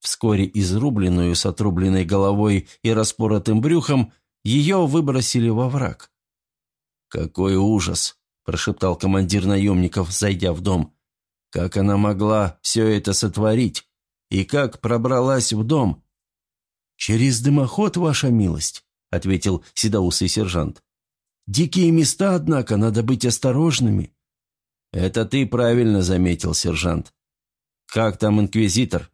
Вскоре изрубленную с отрубленной головой и распоротым брюхом ее выбросили во враг. «Какой ужас!» – прошептал командир наемников, зайдя в дом. «Как она могла все это сотворить? И как пробралась в дом?» «Через дымоход, ваша милость», — ответил седоусый сержант. «Дикие места, однако, надо быть осторожными». «Это ты правильно заметил, сержант. Как там инквизитор?»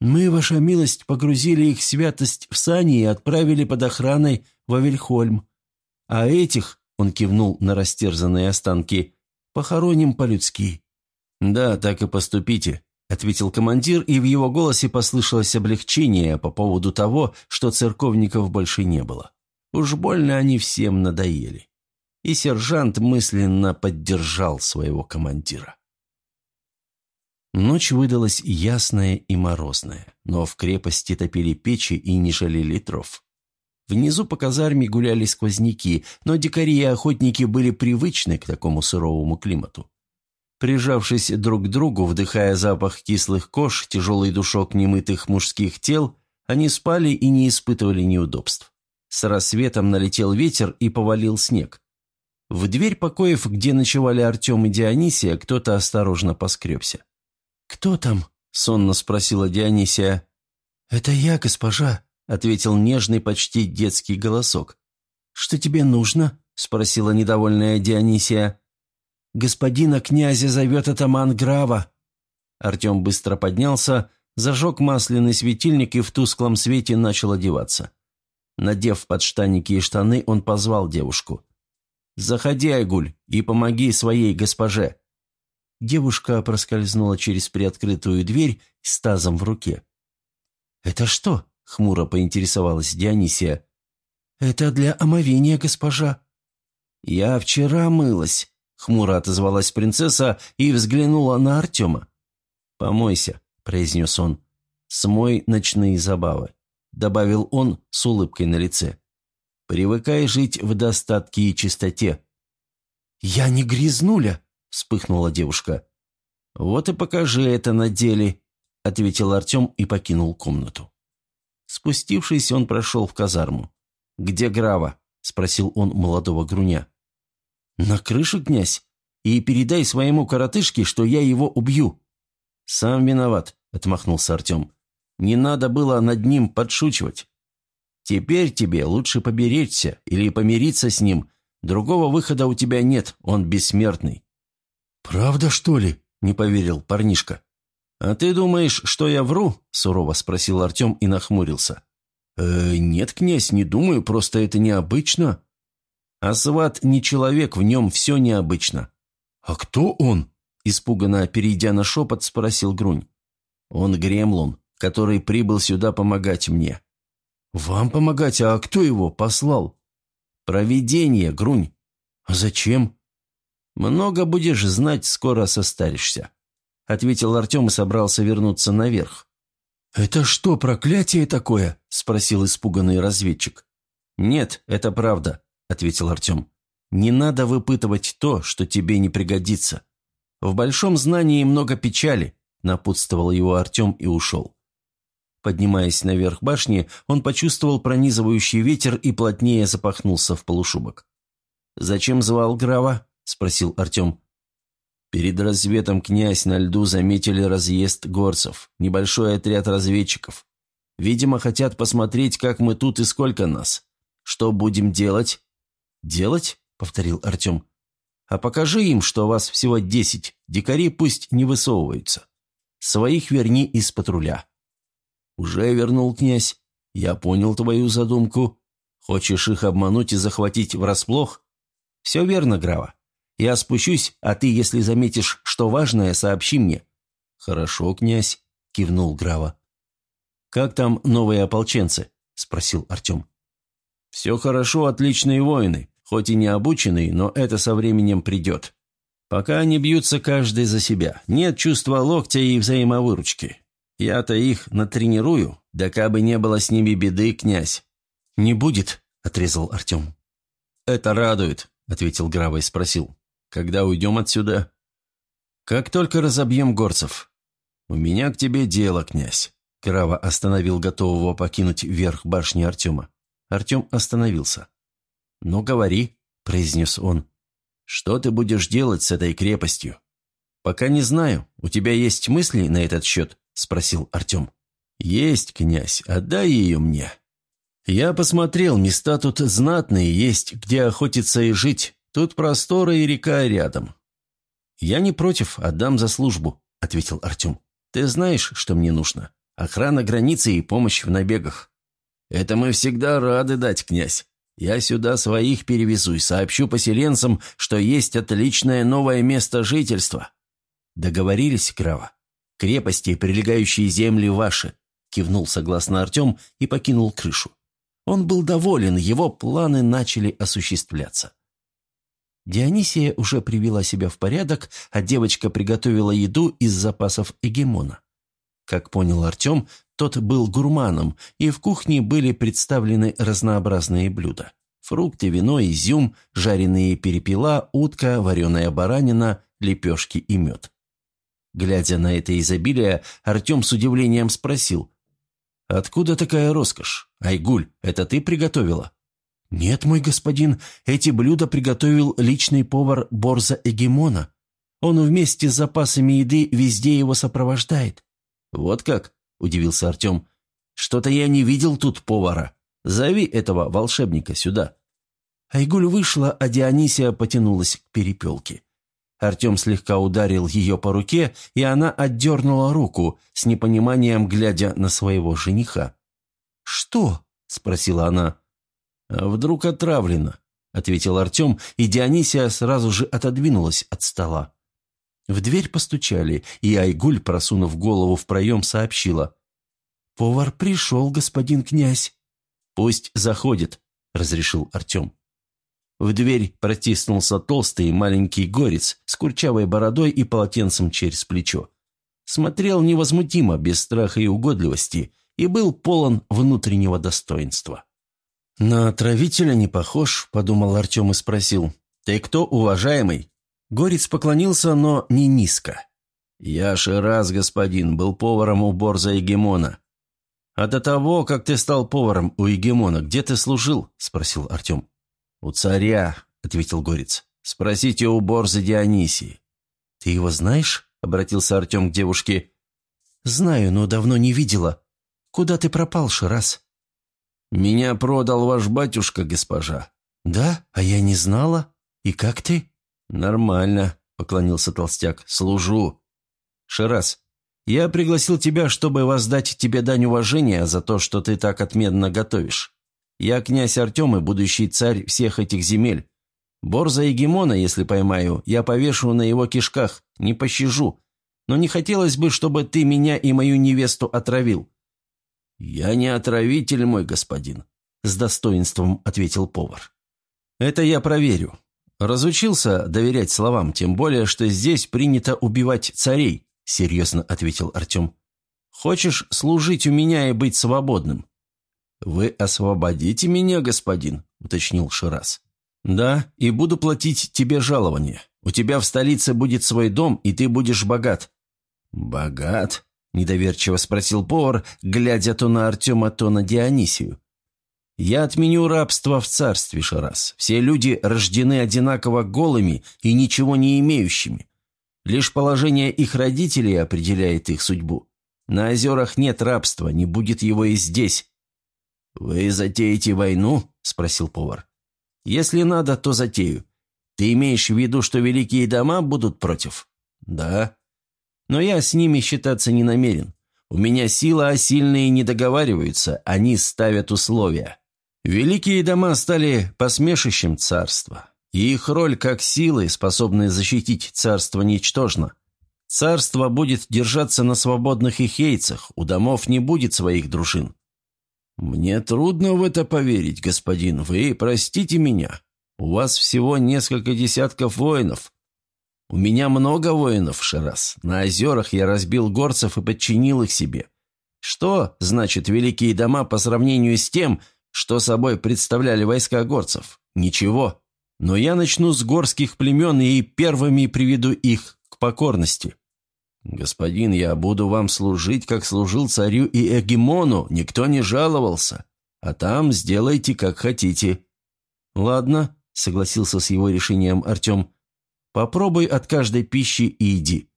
«Мы, ваша милость, погрузили их святость в сани и отправили под охраной в Авельхольм. А этих, — он кивнул на растерзанные останки, — похороним по-людски». «Да, так и поступите», – ответил командир, и в его голосе послышалось облегчение по поводу того, что церковников больше не было. Уж больно они всем надоели. И сержант мысленно поддержал своего командира. Ночь выдалась ясная и морозная, но в крепости топили печи и не жалели дров. Внизу по казарме гуляли сквозняки, но дикари и охотники были привычны к такому суровому климату. Прижавшись друг к другу, вдыхая запах кислых кож, тяжелый душок немытых мужских тел, Они спали и не испытывали неудобств. С рассветом налетел ветер и повалил снег. В дверь покоев, где ночевали Артем и Дионисия, кто-то осторожно поскребся. «Кто там?» – сонно спросила Дионисия. «Это я, госпожа», – ответил нежный, почти детский голосок. «Что тебе нужно?» – спросила недовольная Дионисия. «Господина князя зовет атаман Грава». Артем быстро поднялся, зажег масляный светильник и в тусклом свете начал одеваться. Надев подштанники и штаны, он позвал девушку. «Заходи, Айгуль, и помоги своей госпоже». Девушка проскользнула через приоткрытую дверь с тазом в руке. «Это что?» — хмуро поинтересовалась Дионисия. «Это для омовения, госпожа». «Я вчера мылась», — хмуро отозвалась принцесса и взглянула на Артема. «Помойся», — произнес он. «Смой ночные забавы», — добавил он с улыбкой на лице. Привыкай жить в достатке и чистоте». «Я не грязнуля», — вспыхнула девушка. «Вот и покажи это на деле», — ответил Артем и покинул комнату. Спустившись, он прошел в казарму. «Где Грава?» — спросил он молодого груня. «На крыше, князь, и передай своему коротышке, что я его убью». «Сам виноват», — отмахнулся Артем. «Не надо было над ним подшучивать». Теперь тебе лучше поберечься или помириться с ним. Другого выхода у тебя нет, он бессмертный». «Правда, что ли?» – не поверил парнишка. «А ты думаешь, что я вру?» – сурово спросил Артем и нахмурился. «Э, «Нет, князь, не думаю, просто это необычно». «А сват не человек, в нем все необычно». «А кто он?» – испуганно перейдя на шепот, спросил Грунь. «Он Гремлун, который прибыл сюда помогать мне. «Вам помогать, а кто его послал?» «Провидение, Грунь». «А зачем?» «Много будешь знать, скоро состаришься», — ответил Артем и собрался вернуться наверх. «Это что, проклятие такое?» — спросил испуганный разведчик. «Нет, это правда», — ответил Артем. «Не надо выпытывать то, что тебе не пригодится. В большом знании много печали», — напутствовал его Артем и ушел. Поднимаясь наверх башни, он почувствовал пронизывающий ветер и плотнее запахнулся в полушубок. «Зачем звал Грава?» – спросил Артем. Перед рассветом князь на льду заметили разъезд горцев, небольшой отряд разведчиков. Видимо, хотят посмотреть, как мы тут и сколько нас. Что будем делать?» «Делать?» – повторил Артем. «А покажи им, что вас всего десять. Дикари пусть не высовываются. Своих верни из патруля». «Уже вернул князь. Я понял твою задумку. Хочешь их обмануть и захватить врасплох?» «Все верно, Грава. Я спущусь, а ты, если заметишь, что важное, сообщи мне». «Хорошо, князь», — кивнул Грава. «Как там новые ополченцы?» — спросил Артем. «Все хорошо, отличные воины. Хоть и не обученные, но это со временем придет. Пока они бьются каждый за себя. Нет чувства локтя и взаимовыручки. Я-то их натренирую, да кабы не было с ними беды, князь». «Не будет», — отрезал Артем. «Это радует», — ответил Грава и спросил. «Когда уйдем отсюда?» «Как только разобьем горцев». «У меня к тебе дело, князь». Грава остановил готового покинуть верх башни Артема. Артем остановился. «Ну, говори», — произнес он. «Что ты будешь делать с этой крепостью?» «Пока не знаю. У тебя есть мысли на этот счет?» – спросил Артем. «Есть, князь, отдай ее мне». «Я посмотрел, места тут знатные, есть где охотиться и жить. Тут просторы и река рядом». «Я не против, отдам за службу», – ответил Артем. «Ты знаешь, что мне нужно? Охрана границы и помощь в набегах». «Это мы всегда рады дать, князь. Я сюда своих перевезу и сообщу поселенцам, что есть отличное новое место жительства». «Договорились, Крава?» Крепости и прилегающие земли ваши», – кивнул согласно Артем и покинул крышу. Он был доволен, его планы начали осуществляться. Дионисия уже привела себя в порядок, а девочка приготовила еду из запасов эгемона. Как понял Артем, тот был гурманом, и в кухне были представлены разнообразные блюда. Фрукты, вино, изюм, жареные перепела, утка, вареная баранина, лепешки и мед. Глядя на это изобилие, Артем с удивлением спросил. «Откуда такая роскошь? Айгуль, это ты приготовила?» «Нет, мой господин, эти блюда приготовил личный повар Борза Эгемона. Он вместе с запасами еды везде его сопровождает». «Вот как?» – удивился Артем. «Что-то я не видел тут повара. Зови этого волшебника сюда». Айгуль вышла, а Дионисия потянулась к перепелке. Артем слегка ударил ее по руке, и она отдернула руку, с непониманием глядя на своего жениха. «Что?» – спросила она. «А вдруг отравлена?» – ответил Артем, и Дионисия сразу же отодвинулась от стола. В дверь постучали, и Айгуль, просунув голову в проем, сообщила. «Повар пришел, господин князь». «Пусть заходит», – разрешил Артем. В дверь протиснулся толстый маленький горец с курчавой бородой и полотенцем через плечо. Смотрел невозмутимо, без страха и угодливости, и был полон внутреннего достоинства. «На отравителя не похож», — подумал Артем и спросил. «Ты кто, уважаемый?» Горец поклонился, но не низко. «Я раз, господин, был поваром у Борза Егемона». «А до того, как ты стал поваром у Егемона, где ты служил?» – спросил Артем. «У царя», — ответил Горец. «Спросите у Борза Дионисии». «Ты его знаешь?» — обратился Артем к девушке. «Знаю, но давно не видела. Куда ты пропал, Шираз?» «Меня продал ваш батюшка, госпожа». «Да? А я не знала. И как ты?» «Нормально», — поклонился толстяк. «Служу». «Шираз, я пригласил тебя, чтобы воздать тебе дань уважения за то, что ты так отменно готовишь. Я князь Артем и будущий царь всех этих земель. Борза и Гемона, если поймаю, я повешу на его кишках, не пощажу. Но не хотелось бы, чтобы ты меня и мою невесту отравил». «Я не отравитель, мой господин», — с достоинством ответил повар. «Это я проверю. Разучился доверять словам, тем более, что здесь принято убивать царей», — серьезно ответил Артем. «Хочешь служить у меня и быть свободным? «Вы освободите меня, господин?» – уточнил Шираз. «Да, и буду платить тебе жалование. У тебя в столице будет свой дом, и ты будешь богат». «Богат?» – недоверчиво спросил повар, глядя то на Артема, то на Дионисию. «Я отменю рабство в царстве, Шарас. Все люди рождены одинаково голыми и ничего не имеющими. Лишь положение их родителей определяет их судьбу. На озерах нет рабства, не будет его и здесь. «Вы затеете войну?» – спросил повар. «Если надо, то затею. Ты имеешь в виду, что великие дома будут против?» «Да. Но я с ними считаться не намерен. У меня сила, а сильные не договариваются, они ставят условия. Великие дома стали посмешищем царства, и их роль как силы, способные защитить царство, ничтожна. Царство будет держаться на свободных ихейцах, у домов не будет своих дружин. «Мне трудно в это поверить, господин. Вы простите меня. У вас всего несколько десятков воинов. У меня много воинов, Шарас. На озерах я разбил горцев и подчинил их себе. Что значит великие дома по сравнению с тем, что собой представляли войска горцев? Ничего. Но я начну с горских племен и первыми приведу их к покорности. «Господин, я буду вам служить, как служил царю и Эгемону, никто не жаловался. А там сделайте, как хотите». «Ладно», — согласился с его решением Артем. «Попробуй от каждой пищи и иди».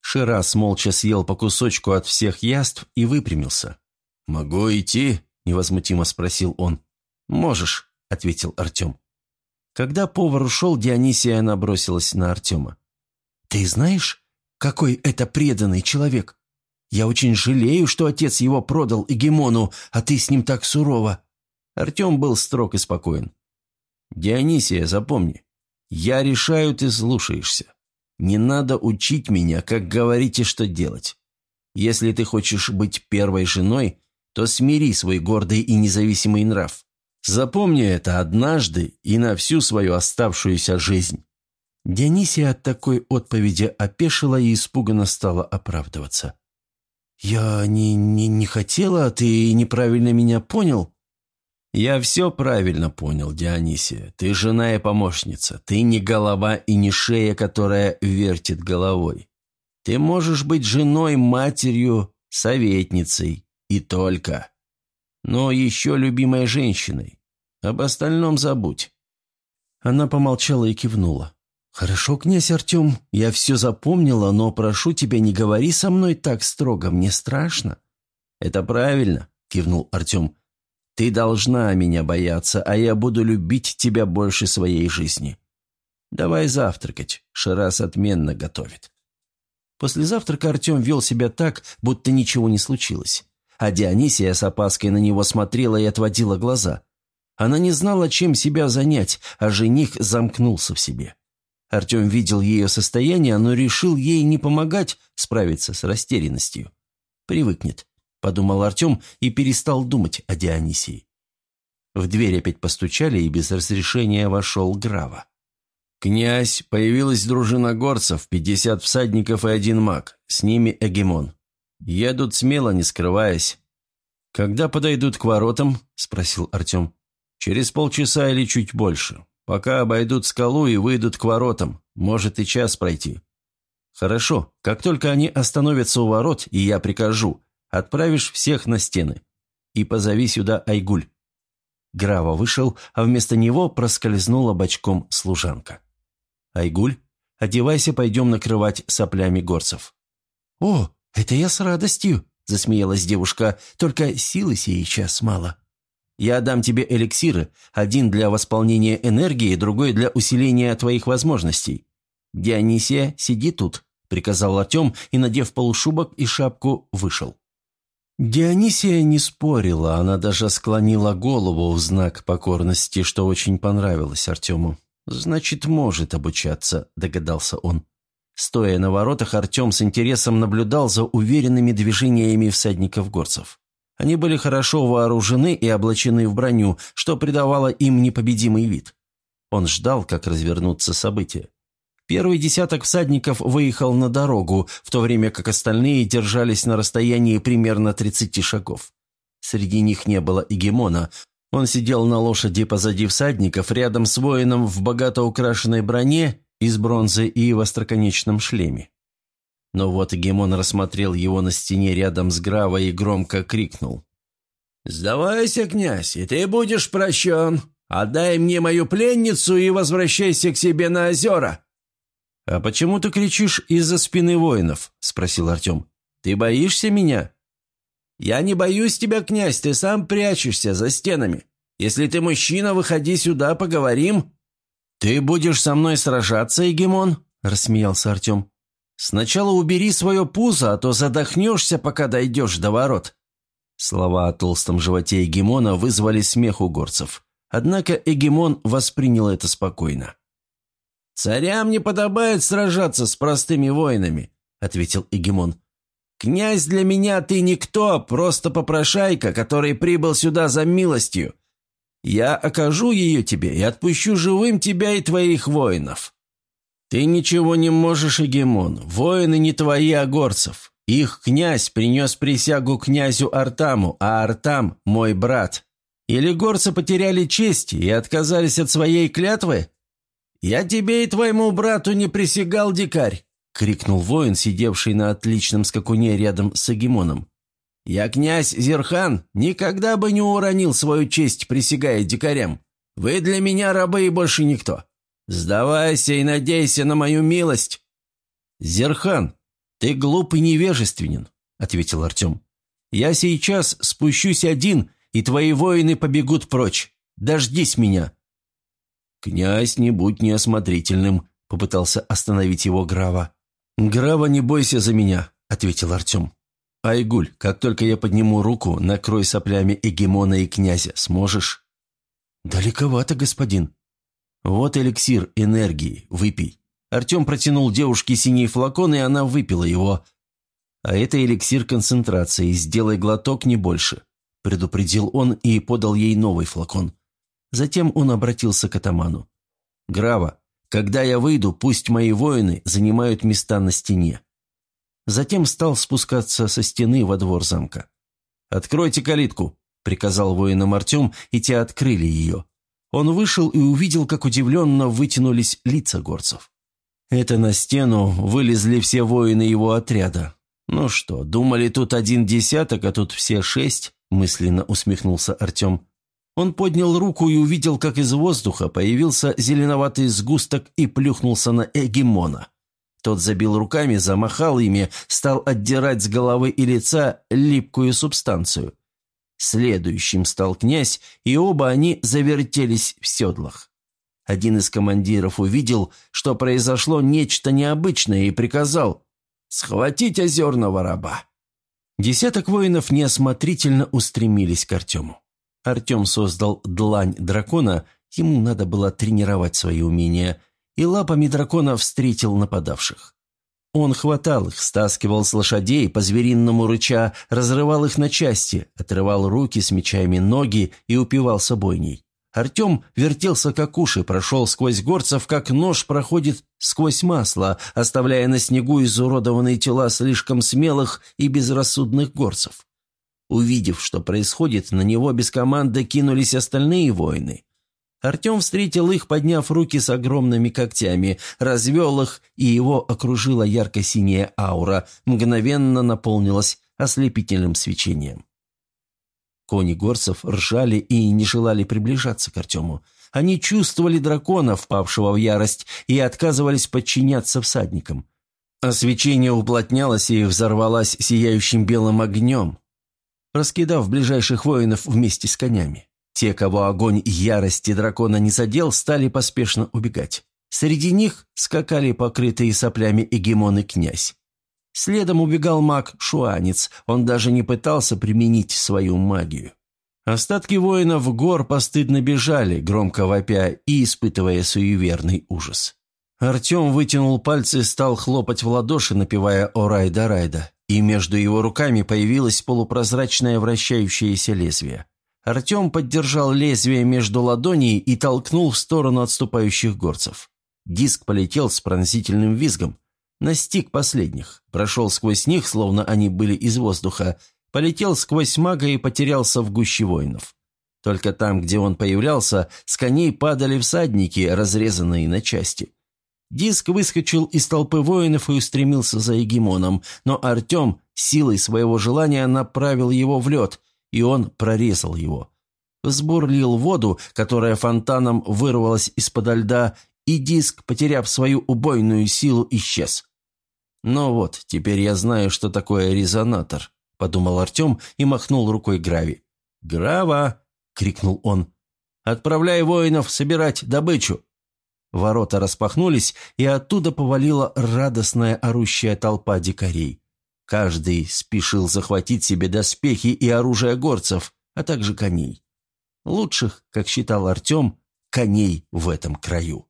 Ширас молча съел по кусочку от всех яств и выпрямился. «Могу идти?» — невозмутимо спросил он. «Можешь», — ответил Артем. Когда повар ушел, Дионисия набросилась на Артема. «Ты знаешь, какой это преданный человек! Я очень жалею, что отец его продал Эгемону, а ты с ним так сурово!» Артем был строг и спокоен. «Дионисия, запомни, я решаю, ты слушаешься. Не надо учить меня, как говорить и что делать. Если ты хочешь быть первой женой, то смири свой гордый и независимый нрав. Запомни это однажды и на всю свою оставшуюся жизнь. Дионисия от такой отповеди опешила и испуганно стала оправдываться. «Я не, не, не хотела, а ты неправильно меня понял?» «Я все правильно понял, Дионисия. Ты жена и помощница. Ты не голова и не шея, которая вертит головой. Ты можешь быть женой, матерью, советницей. И только. Но еще любимой женщиной. Об остальном забудь». Она помолчала и кивнула. «Хорошо, князь Артем, я все запомнила, но прошу тебя, не говори со мной так строго, мне страшно». «Это правильно», — кивнул Артем. «Ты должна меня бояться, а я буду любить тебя больше своей жизни. Давай завтракать, Шарас отменно готовит». После завтрака Артем вел себя так, будто ничего не случилось. А Дионисия с опаской на него смотрела и отводила глаза. Она не знала, чем себя занять, а жених замкнулся в себе. Артем видел ее состояние, но решил ей не помогать справиться с растерянностью. «Привыкнет», — подумал Артем и перестал думать о Дионисии. В дверь опять постучали, и без разрешения вошел Грава. «Князь, появилась дружина горцев, пятьдесят всадников и один маг, с ними Эгемон. Едут смело, не скрываясь». «Когда подойдут к воротам?» – спросил Артем. «Через полчаса или чуть больше. Пока обойдут скалу и выйдут к воротам. Может и час пройти». «Хорошо. Как только они остановятся у ворот, и я прикажу, отправишь всех на стены. И позови сюда Айгуль». Грава вышел, а вместо него проскользнула бочком служанка. «Айгуль, одевайся, пойдем накрывать соплями горцев». «О, это я с радостью», — засмеялась девушка, «только силы сейчас мало». Я дам тебе эликсиры, один для восполнения энергии, другой для усиления твоих возможностей. Дионисия, сиди тут», — приказал Артем и, надев полушубок и шапку, вышел. Дионисия не спорила, она даже склонила голову в знак покорности, что очень понравилось Артему. «Значит, может обучаться», — догадался он. Стоя на воротах, Артем с интересом наблюдал за уверенными движениями всадников-горцев. Они были хорошо вооружены и облачены в броню, что придавало им непобедимый вид. Он ждал, как развернутся события. Первый десяток всадников выехал на дорогу, в то время как остальные держались на расстоянии примерно 30 шагов. Среди них не было Игемона. Он сидел на лошади позади всадников, рядом с воином в богато украшенной броне из бронзы и в остроконечном шлеме. Но вот Гемон рассмотрел его на стене рядом с Гравой и громко крикнул. «Сдавайся, князь, и ты будешь прощен. Отдай мне мою пленницу и возвращайся к себе на озера». «А почему ты кричишь из-за спины воинов?» – спросил Артем. «Ты боишься меня?» «Я не боюсь тебя, князь, ты сам прячешься за стенами. Если ты мужчина, выходи сюда, поговорим». «Ты будешь со мной сражаться, Егемон?» – рассмеялся Артем. Сначала убери свое пузо, а то задохнешься, пока дойдешь до ворот». Слова о толстом животе Эгемона вызвали смех у горцев. Однако Эгемон воспринял это спокойно. «Царям не подобает сражаться с простыми воинами», — ответил Эгемон. «Князь для меня ты никто, просто попрошайка, который прибыл сюда за милостью. Я окажу ее тебе и отпущу живым тебя и твоих воинов». «Ты ничего не можешь, Эгемон. Воины не твои, а горцев. Их князь принес присягу князю Артаму, а Артам – мой брат. Или горцы потеряли честь и отказались от своей клятвы? Я тебе и твоему брату не присягал, дикарь!» – крикнул воин, сидевший на отличном скакуне рядом с Эгемоном. «Я князь Зерхан, никогда бы не уронил свою честь, присягая дикарям. Вы для меня рабы и больше никто. «Сдавайся и надейся на мою милость!» «Зерхан, ты глуп и невежественен», — ответил Артем. «Я сейчас спущусь один, и твои воины побегут прочь. Дождись меня!» «Князь, не будь неосмотрительным», — попытался остановить его Грава. «Грава, не бойся за меня», — ответил Артем. «Айгуль, как только я подниму руку, накрой соплями Эгемона и князя. Сможешь?» «Далековато, господин», «Вот эликсир энергии, выпей». Артем протянул девушке синий флакон, и она выпила его. «А это эликсир концентрации, сделай глоток, не больше», – предупредил он и подал ей новый флакон. Затем он обратился к атаману. «Грава, когда я выйду, пусть мои воины занимают места на стене». Затем стал спускаться со стены во двор замка. «Откройте калитку», – приказал воинам Артем, и те открыли ее. Он вышел и увидел, как удивленно вытянулись лица горцев. Это на стену вылезли все воины его отряда. «Ну что, думали, тут один десяток, а тут все шесть?» – мысленно усмехнулся Артем. Он поднял руку и увидел, как из воздуха появился зеленоватый сгусток и плюхнулся на Эгемона. Тот забил руками, замахал ими, стал отдирать с головы и лица липкую субстанцию. Следующим стал князь, и оба они завертелись в седлах. Один из командиров увидел, что произошло нечто необычное, и приказал «Схватить озерного раба». Десяток воинов неосмотрительно устремились к Артему. Артем создал длань дракона, ему надо было тренировать свои умения, и лапами дракона встретил нападавших. Он хватал их, стаскивал с лошадей, по-звериному рыча, разрывал их на части, отрывал руки с мечами ноги и упивался бойней. Артем вертелся как уши, прошел сквозь горцев, как нож проходит сквозь масло, оставляя на снегу изуродованные тела слишком смелых и безрассудных горцев. Увидев, что происходит, на него без команды кинулись остальные воины. Артем встретил их, подняв руки с огромными когтями, развел их, и его окружила ярко-синяя аура, мгновенно наполнилась ослепительным свечением. Кони горцев ржали и не желали приближаться к Артему. Они чувствовали дракона, впавшего в ярость, и отказывались подчиняться всадникам. А уплотнялось и взорвалось сияющим белым огнем, раскидав ближайших воинов вместе с конями. Те, кого огонь ярости дракона не задел, стали поспешно убегать. Среди них скакали покрытые соплями эгемон и князь. Следом убегал маг-шуанец, он даже не пытался применить свою магию. Остатки воинов гор постыдно бежали, громко вопя и испытывая суеверный ужас. Артем вытянул пальцы и стал хлопать в ладоши, напевая «О райда-райда», и между его руками появилось полупрозрачное вращающееся лезвие. Артем поддержал лезвие между ладоней и толкнул в сторону отступающих горцев. Диск полетел с пронзительным визгом настиг последних, прошел сквозь них, словно они были из воздуха, полетел сквозь мага и потерялся в гуще воинов. Только там, где он появлялся, с коней падали всадники, разрезанные на части. Диск выскочил из толпы воинов и устремился за Егемоном, но Артем силой своего желания направил его в лед, и он прорезал его. Взбурлил воду, которая фонтаном вырвалась из-под льда, и диск, потеряв свою убойную силу, исчез. «Ну вот, теперь я знаю, что такое резонатор», — подумал Артем и махнул рукой Грави. «Грава!» — крикнул он. «Отправляй воинов собирать добычу!» Ворота распахнулись, и оттуда повалила радостная орущая толпа дикарей. Каждый спешил захватить себе доспехи и оружие горцев, а также коней. Лучших, как считал Артем, коней в этом краю.